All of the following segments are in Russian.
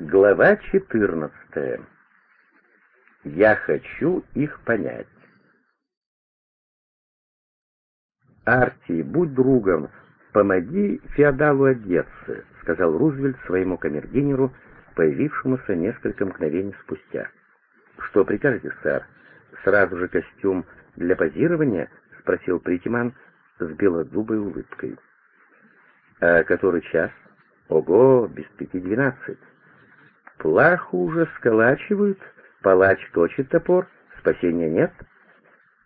Глава 14. Я хочу их понять. «Арти, будь другом, помоги феодалу одеться», — сказал Рузвельт своему камердинеру, появившемуся несколько мгновений спустя. «Что прикажете, сэр? Сразу же костюм для позирования?» — спросил Притиман с белозубой улыбкой. «А который час?» «Ого, без пяти двенадцать». Плаху уже сколачивают, палач точит топор, спасения нет.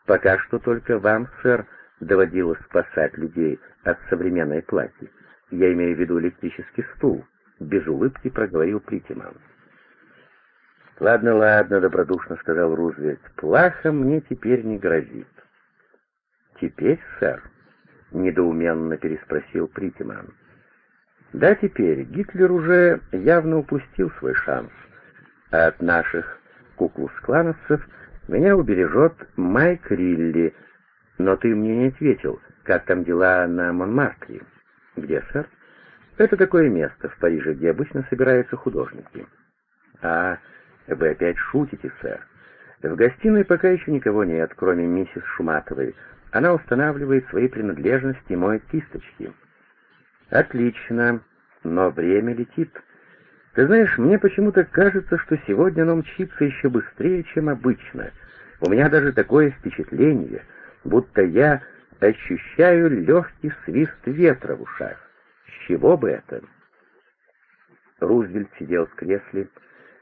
Пока что только вам, сэр, доводилось спасать людей от современной плахи. Я имею в виду электрический стул. Без улыбки проговорил Притиман. «Ладно, ладно», — добродушно сказал Рузвельт, — «плаха мне теперь не грозит». «Теперь, сэр?» — недоуменно переспросил Притиман. Да, теперь Гитлер уже явно упустил свой шанс, а от наших куклус-клановцев меня убережет Майк Рилли, но ты мне не ответил, как там дела на Монмартре. Где, сэр? Это такое место в Париже, где обычно собираются художники. А, вы опять шутите, сэр. В гостиной пока еще никого нет, кроме миссис Шуматовой. Она устанавливает свои принадлежности и моет кисточки. «Отлично, но время летит. Ты знаешь, мне почему-то кажется, что сегодня оно мчится еще быстрее, чем обычно. У меня даже такое впечатление, будто я ощущаю легкий свист ветра в ушах. С чего бы это?» Рузвельт сидел в кресле,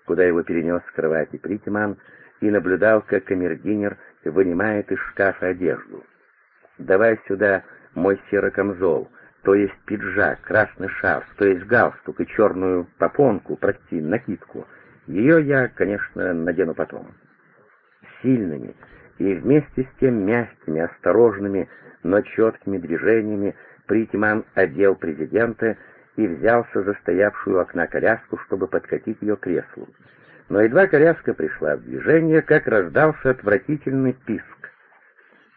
куда его перенес с кровати Притиман, и наблюдал, как камердинер вынимает из шкафа одежду. «Давай сюда мой серый камзол», то есть пиджак, красный шарф, то есть галстук и черную попонку, прости, накидку. Ее я, конечно, надену потом. Сильными и вместе с тем мягкими, осторожными, но четкими движениями Притиман одел президента и взялся за стоявшую у окна коляску, чтобы подкатить ее к креслу. Но едва коляска пришла в движение, как раздался отвратительный писк.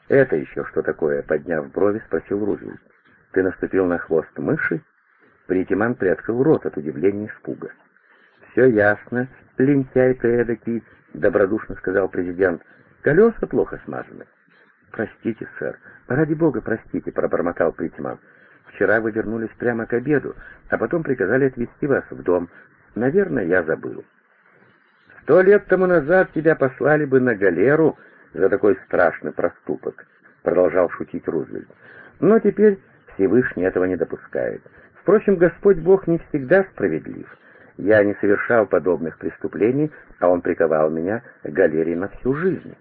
«Это еще что такое?» — подняв брови, спросил Рузвельт. «Ты наступил на хвост мыши?» Притиман приоткрыл рот от удивления и испуга. «Все ясно, лентяй ты эдакий», — добродушно сказал президент. «Колеса плохо смазаны». «Простите, сэр. Ради бога, простите», — пробормотал Притиман. «Вчера вы вернулись прямо к обеду, а потом приказали отвезти вас в дом. Наверное, я забыл». «Сто лет тому назад тебя послали бы на галеру за такой страшный проступок», — продолжал шутить Рузвельт. «Но теперь Всевышний этого не допускает. Впрочем, Господь Бог не всегда справедлив. Я не совершал подобных преступлений, а Он приковал меня к галерее на всю жизнь.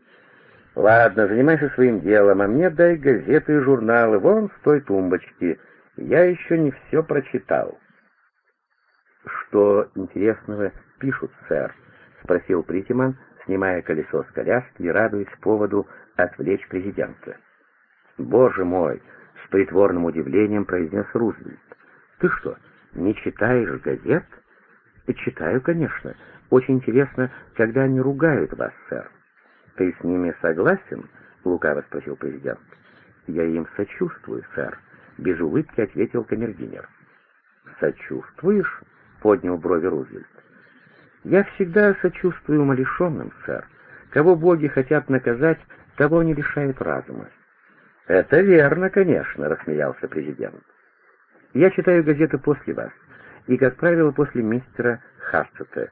Ладно, занимайся своим делом, а мне дай газеты и журналы вон с той тумбочки. Я еще не все прочитал. Что интересного пишут, сэр? — спросил Притиман, снимая колесо с коляски и радуясь поводу отвлечь президента. «Боже мой, притворным удивлением произнес Рузвельт. «Ты что, не читаешь газет?» «Читаю, конечно. Очень интересно, когда они ругают вас, сэр». «Ты с ними согласен?» — лукаво спросил президент. «Я им сочувствую, сэр», — без улыбки ответил камердинер. «Сочувствуешь?» — поднял брови Рузвельт. «Я всегда сочувствую умалишенным, сэр. Кого боги хотят наказать, того не лишают разума. «Это верно, конечно», — рассмеялся президент. «Я читаю газеты после вас, и, как правило, после мистера Хассета.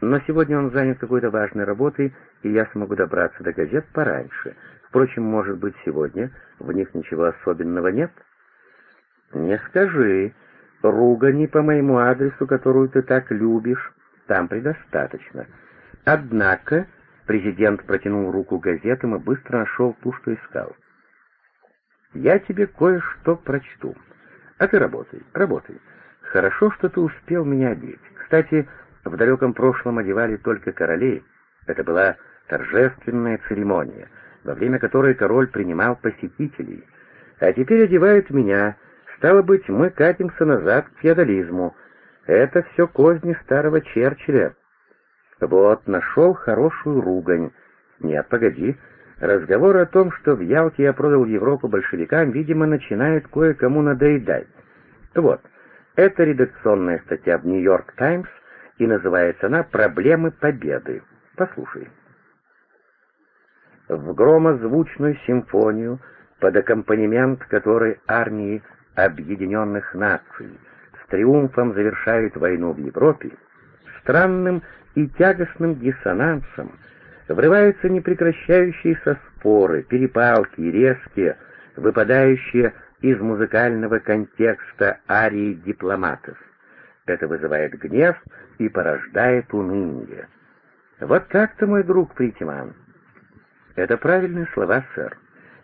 Но сегодня он занят какой-то важной работой, и я смогу добраться до газет пораньше. Впрочем, может быть, сегодня в них ничего особенного нет?» «Не скажи. Ругани по моему адресу, которую ты так любишь, там предостаточно. Однако...» Президент протянул руку газетам и быстро нашел ту, что искал. Я тебе кое-что прочту. А ты работай, работай. Хорошо, что ты успел меня одеть. Кстати, в далеком прошлом одевали только королей. Это была торжественная церемония, во время которой король принимал посетителей. А теперь одевают меня. Стало быть, мы катимся назад к феодализму. Это все козни старого Черчилля. Вот, нашел хорошую ругань. Нет, погоди, Разговор о том, что в Ялте я продал Европу большевикам, видимо, начинает кое-кому надоедать. Вот, это редакционная статья в «Нью-Йорк Таймс», и называется она «Проблемы победы». Послушай. В громозвучную симфонию, под аккомпанемент которой армии Объединенных Наций с триумфом завершают войну в Европе, странным и тягостным диссонансом врываются непрекращающиеся споры, перепалки, резкие, выпадающие из музыкального контекста арии дипломатов. Это вызывает гнев и порождает уныние. Вот как-то, мой друг Притиман. Это правильные слова, сэр.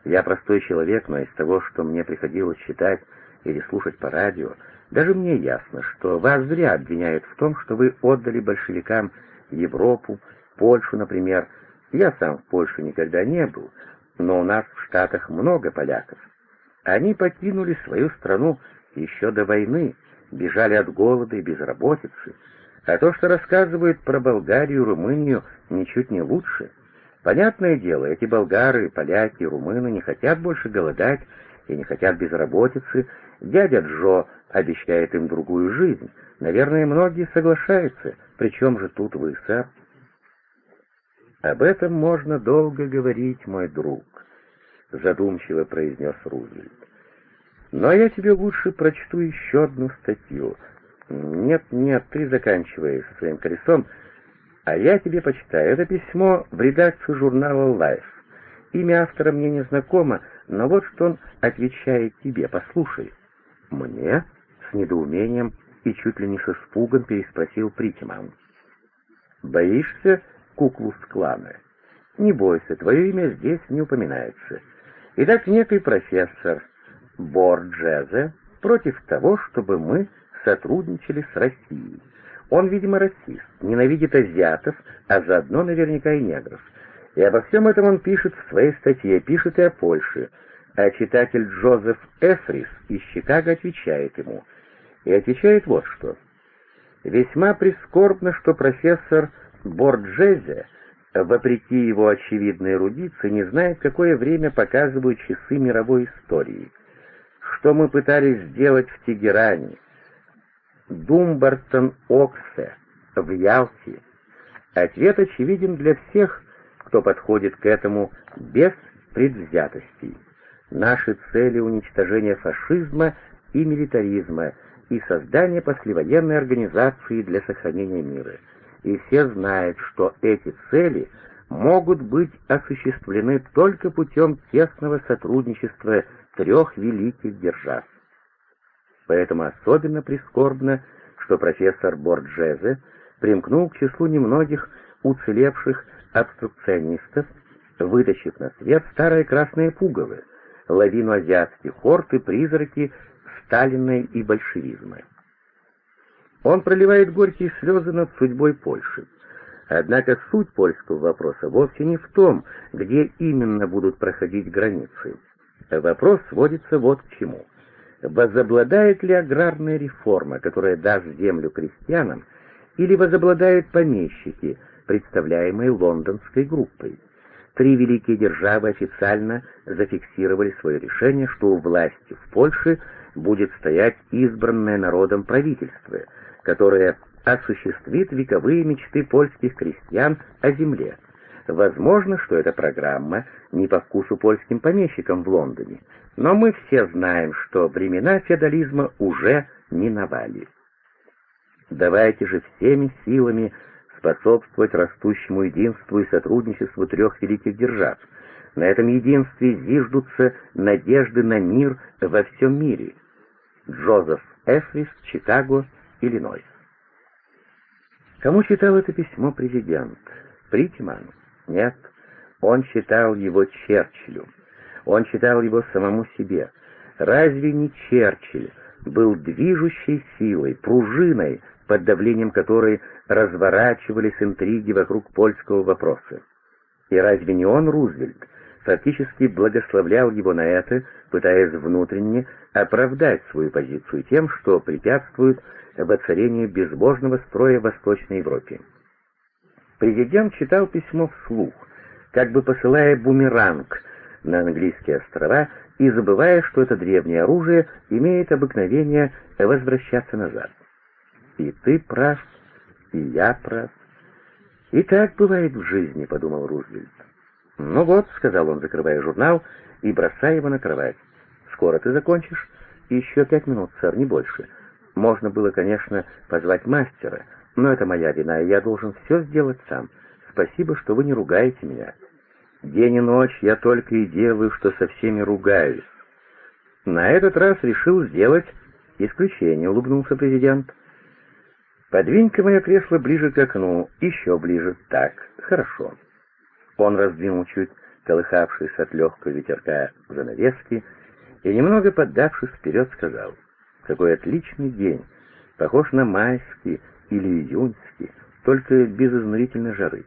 Я простой человек, но из того, что мне приходилось читать или слушать по радио, даже мне ясно, что вас зря обвиняют в том, что вы отдали большевикам Европу, Польшу, например. Я сам в Польше никогда не был, но у нас в Штатах много поляков. Они покинули свою страну еще до войны, бежали от голода и безработицы, а то, что рассказывают про Болгарию Румынию, ничуть не лучше. Понятное дело, эти болгары, поляки румыны не хотят больше голодать и не хотят безработицы. Дядя Джо обещает им другую жизнь. Наверное, многие соглашаются. Причем же тут вы, сэр? Об этом можно долго говорить, мой друг, задумчиво произнес Рузвельт. Но я тебе лучше прочту еще одну статью. Нет, нет, ты заканчивай своим колесом, а я тебе почитаю. Это письмо в редакцию журнала Life. Имя автора мне не знакомо, но вот что он отвечает тебе. Послушай. Мне? С недоумением и чуть ли не с испугом переспросил Притиман. Боишься куклу-склана? Не бойся, твое имя здесь не упоминается. Итак, некий профессор Борджезе против того, чтобы мы сотрудничали с Россией. Он, видимо, расист, ненавидит азиатов, а заодно наверняка и негров. И обо всем этом он пишет в своей статье, пишет и о Польше. А читатель Джозеф Эфрис из Чикаго отвечает ему. И отвечает вот что. Весьма прискорбно, что профессор Борджезе, вопреки его очевидной эрудиции, не знает, какое время показывают часы мировой истории. Что мы пытались сделать в Тегеране, Думбартон-Оксе, в Ялте. Ответ очевиден для всех, кто подходит к этому без предвзятостей. Наши цели — уничтожение фашизма и милитаризма и создание послевоенной организации для сохранения мира. И все знают, что эти цели могут быть осуществлены только путем тесного сотрудничества трех великих держав. Поэтому особенно прискорбно, что профессор Борджезе примкнул к числу немногих уцелевших обструкционистов, вытащив на свет старые красные пуговы, лавину азиатских хорд и призраки Сталина и большевизма. Он проливает горькие слезы над судьбой Польши. Однако суть польского вопроса вовсе не в том, где именно будут проходить границы. Вопрос сводится вот к чему — возобладает ли аграрная реформа, которая даст землю крестьянам, или возобладают помещики, представляемые лондонской группой. Три великие державы официально зафиксировали свое решение, что у власти в Польше будет стоять избранное народом правительство, которое осуществит вековые мечты польских крестьян о земле. Возможно, что эта программа не по вкусу польским помещикам в Лондоне, но мы все знаем, что времена феодализма уже миновали. Давайте же всеми силами способствовать растущему единству и сотрудничеству трех великих держав. На этом единстве зиждутся надежды на мир во всем мире. Джозеф Эфрис, Чикаго, Иллинойс. Кому читал это письмо президент? Притиману? Нет, он читал его Черчиллю. Он читал его самому себе. Разве не Черчилль был движущей силой, пружиной, под давлением которой разворачивались интриги вокруг польского вопроса? И разве не он, Рузвельт, фактически благословлял его на это, пытаясь внутренне оправдать свою позицию тем, что препятствует воцарению безбожного строя в Восточной Европе? Президент читал письмо вслух, как бы посылая бумеранг на английские острова и забывая, что это древнее оружие имеет обыкновение возвращаться назад. И ты прав, и я прав. «И так бывает в жизни», — подумал Рузвельт. «Ну вот», — сказал он, закрывая журнал и бросая его на кровать. «Скоро ты закончишь?» «Еще пять минут, сэр, не больше. Можно было, конечно, позвать мастера, но это моя вина, и я должен все сделать сам. Спасибо, что вы не ругаете меня. День и ночь я только и делаю, что со всеми ругаюсь. На этот раз решил сделать исключение, улыбнулся президент. Подвинь-ка мое кресло ближе к окну, еще ближе. Так, хорошо. Он раздвинул чуть колыхавшись от легкого ветерка занавески и, немного поддавшись вперед, сказал, «Какой отличный день! Похож на майский или июньский, только без изнурительной жары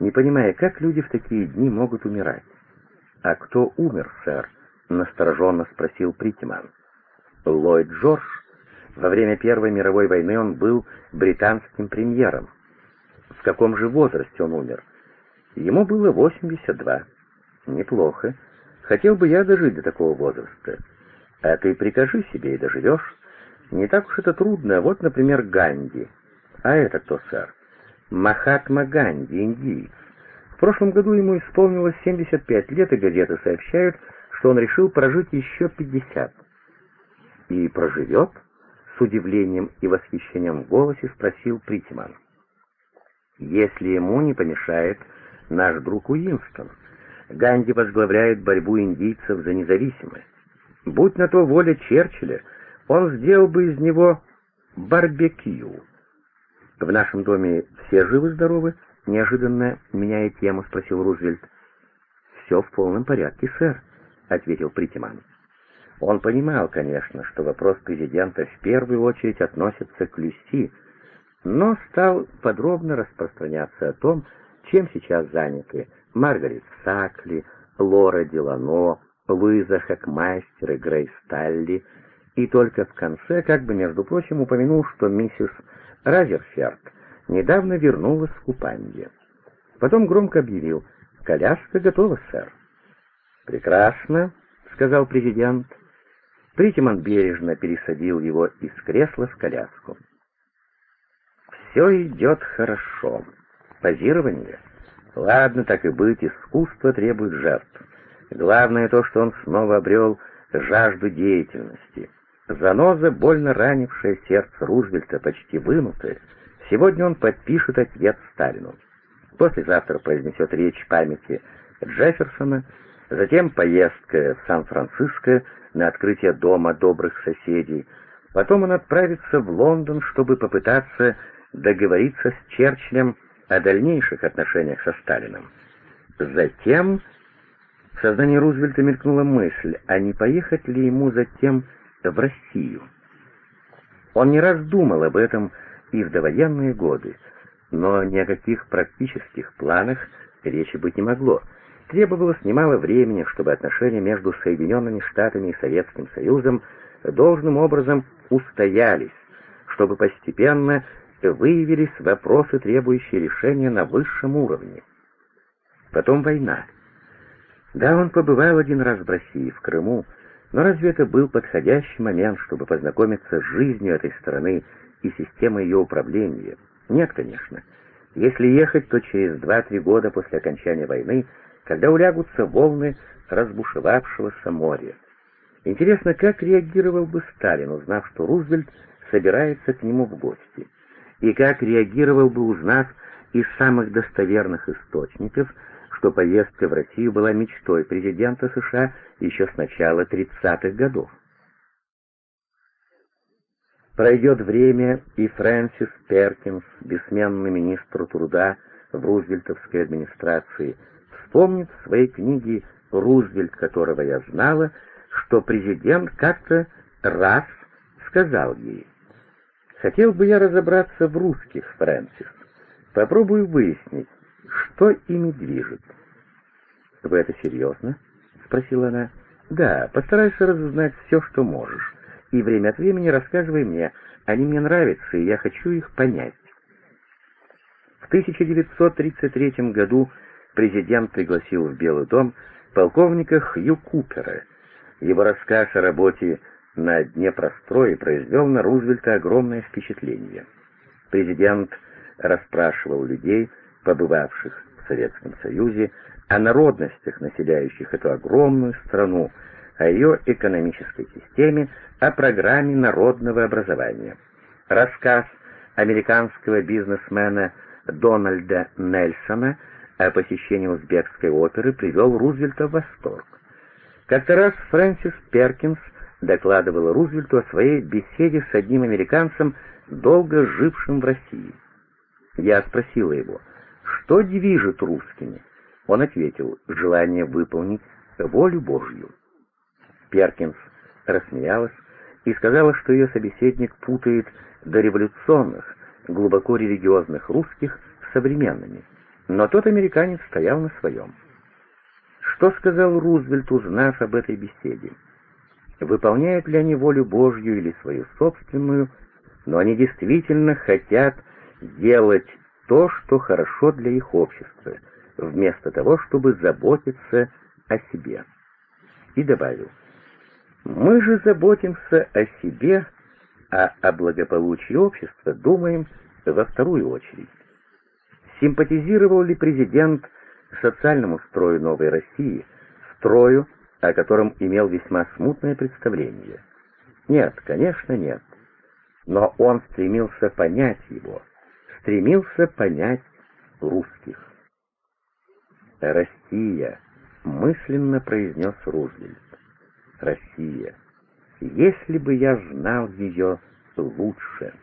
не понимая, как люди в такие дни могут умирать. «А кто умер, сэр?» — настороженно спросил Притиман. «Ллойд Джордж. Во время Первой мировой войны он был британским премьером. В каком же возрасте он умер? Ему было 82. Неплохо. Хотел бы я дожить до такого возраста. А ты прикажи себе и доживешь. Не так уж это трудно. Вот, например, Ганди. А это кто, сэр? Махатма Ганди, индиец. В прошлом году ему исполнилось 75 лет, и газеты сообщают, что он решил прожить еще 50. «И проживет?» — с удивлением и восхищением в голосе спросил Притиман. «Если ему не помешает наш друг Уинстон. Ганди возглавляет борьбу индийцев за независимость. Будь на то воля Черчилля, он сделал бы из него барбекю». «В нашем доме все живы-здоровы?» — неожиданно меняя тему, спросил Рузвельт. «Все в полном порядке, сэр», — ответил Притиман. Он понимал, конечно, что вопрос президента в первую очередь относится к Люси, но стал подробно распространяться о том, чем сейчас заняты Маргарет Сакли, Лора Делано, Луиза Хэкмастер и Грейс Талли, и только в конце, как бы между прочим, упомянул, что миссис Разерферд недавно вернулась в купанье. Потом громко объявил «Коляска готова, сэр». «Прекрасно», — сказал президент. Притиман бережно пересадил его из кресла в коляску. «Все идет хорошо. Позирование? Ладно, так и быть, искусство требует жертв. Главное то, что он снова обрел жажду деятельности. Заноза, больно ранившая сердце Рузвельта, почти вынутая, сегодня он подпишет ответ Сталину. Послезавтра произнесет речь памяти Джефферсона, затем поездка в Сан-Франциско на открытие Дома добрых соседей, потом он отправится в Лондон, чтобы попытаться договориться с Черчиллем о дальнейших отношениях со Сталином. Затем в сознании Рузвельта мелькнула мысль, а не поехать ли ему затем в Россию. Он не раз думал об этом и в довоенные годы, но ни о каких практических планах речи быть не могло. Требовалось немало времени, чтобы отношения между Соединенными Штатами и Советским Союзом должным образом устоялись, чтобы постепенно выявились вопросы, требующие решения на высшем уровне. Потом война. Да, он побывал один раз в России, в Крыму, но разве это был подходящий момент, чтобы познакомиться с жизнью этой страны и системой ее управления? Нет, конечно. Если ехать, то через два-три года после окончания войны, когда улягутся волны разбушевавшегося моря. Интересно, как реагировал бы Сталин, узнав, что Рузвельт собирается к нему в гости, и как реагировал бы, узнав из самых достоверных источников, что поездка в Россию была мечтой президента США еще с начала 30-х годов. Пройдет время, и Фрэнсис Перкинс, бессменный министр труда в Рузвельтовской администрации, вспомнит в своей книге «Рузвельт, которого я знала», что президент как-то раз сказал ей, «Хотел бы я разобраться в русских, Фрэнсис. Попробую выяснить, что ими движет?» «Вы это серьезно?» — спросила она. «Да, постарайся разузнать все, что можешь, и время от времени рассказывай мне. Они мне нравятся, и я хочу их понять». В 1933 году президент пригласил в Белый дом полковника Хью Купера. Его рассказ о работе на Днепрострое произвел на Рузвельта огромное впечатление. Президент расспрашивал людей, побывавших в Советском Союзе, о народностях, населяющих эту огромную страну, о ее экономической системе, о программе народного образования. Рассказ американского бизнесмена Дональда Нельсона о посещении узбекской оперы привел Рузвельта в восторг. Как-то раз Фрэнсис Перкинс докладывала Рузвельту о своей беседе с одним американцем, долго жившим в России. Я спросила его, что движет русскими? Он ответил, желание выполнить волю Божью. Перкинс рассмеялась и сказала, что ее собеседник путает дореволюционных, глубоко религиозных русских с современными. Но тот американец стоял на своем. Что сказал Рузвельт, узнав об этой беседе? Выполняют ли они волю Божью или свою собственную, но они действительно хотят делать то, что хорошо для их общества, вместо того, чтобы заботиться о себе. И добавил, мы же заботимся о себе, а о благополучии общества думаем во вторую очередь. Симпатизировал ли президент социальному строю новой России, строю, о котором имел весьма смутное представление? Нет, конечно, нет. Но он стремился понять его, стремился понять русских. «Россия», — мысленно произнес Рузвельт. «Россия. Если бы я знал ее лучше».